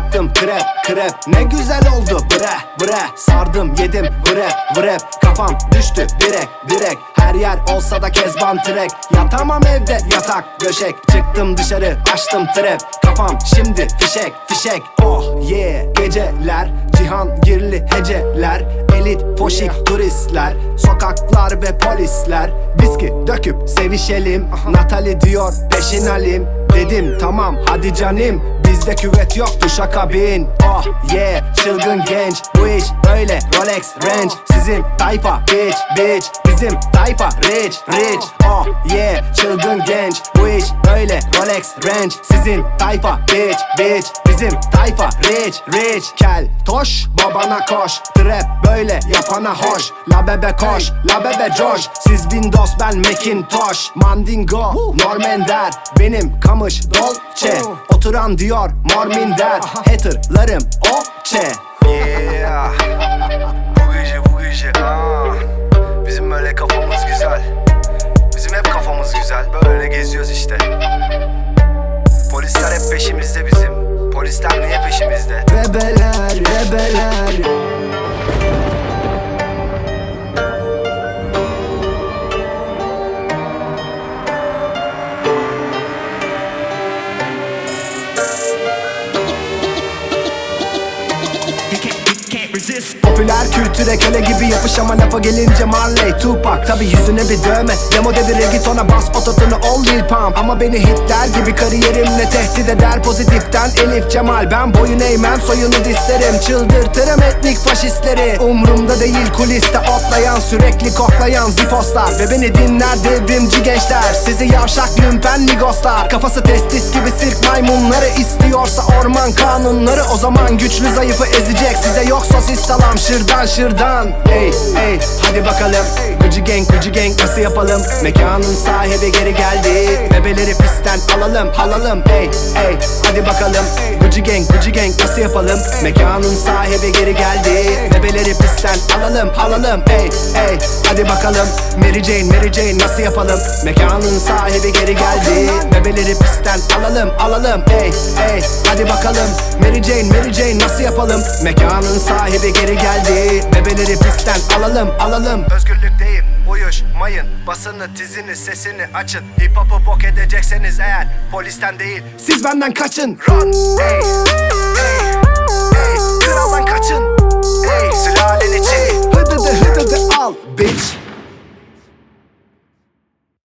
Yaptım krep krep Ne güzel oldu bre bre. Sardım yedim vrep vrep Kafam düştü direk direk. Her yer olsa da kezban trek. Yatamam evde yatak döşek. Çıktım dışarı açtım trap Kafam şimdi fişek fişek. Oh yeah. Geceler cihan girli heceler. Elit poşik turistler. Sokaklar ve polisler. Viski döküp sevişelim. Natali diyor peşin alim Dedim tamam hadi canim. Bizde küvet yok duşa bin. Oh yeah Rolex Range Sizin tayfa bitch bitch. Bizim tayfa rich rich. Oh yeah çılgın genç. Bu iş böyle Rolex Range Sizin tayfa bitch bitch. Bizim tayfa rich rich. Kel toş babana koş. Trap böyle yapana hoş. La bebe koş la bebe coş. Siz Windows ben Macintosh. Mandingo Normender Benim kamış Dolce. Oturan diyor Morminder Haterlarım Oçe Yeah. Gece ah. Bizim böyle kafamız güzel. Bizim hep kafamız güzel. Böyle geziyoruz işte. Polisler hep peşimizde bizim. Polisler niye peşimizde? Bebeler bebeler Popüler kültüre köle gibi yapış ama lafa gelince Marley Tupac Tabi yüzüne bir dövme. Demo dedi reggaetona bas ototunu ol Lil Pump. Ama beni hitler gibi kariyerimle tehdit eder Pozitiften Elif Cemal. Ben boyun eğmem soyunu dislerim Çıldırtırım etnik faşistleri. Umrumda değil kuliste otlayan Sürekli koklayan zifoslar. Ve beni dinler devrimci gençler. Sizi yavşak lümpen migoslar Kafası testis gibi sirk maymunları istiyorsa orman kanunları. O zaman güçlü zayıfı ezecek Size yok sosis salam şırdan şırdan. Ey ey hadi bakalım. Gıcı gang gıcı gang nasıl yapalım? Mekanın sahibi geri geldi. Bebeleri pistten alalım halalım. Ey ey hadi bakalım. Gıcı gang gıcı gang nasıl yapalım? Mekanın sahibi geri geldi. Bebeleri pistten alalım halalım Ey ey hadi bakalım. Mary Jane Mary Jane nasıl yapalım? Mekanın sahibi geri geldi. Bebeleri pistten alalım alalım. Ey ey hadi bakalım. Mary Jane Mary Jane nasıl yapalım? Mekanın sahibi geri geldi. Bebeleri pistten alalım alalım. Özgürlükteyim uyuşmayın. Basını tizini sesini açın. Hip hop'u bok edecekseniz eğer Polisten değil Siz benden kaçın. Run. Ey ey ey Kraldan kaçın. Ey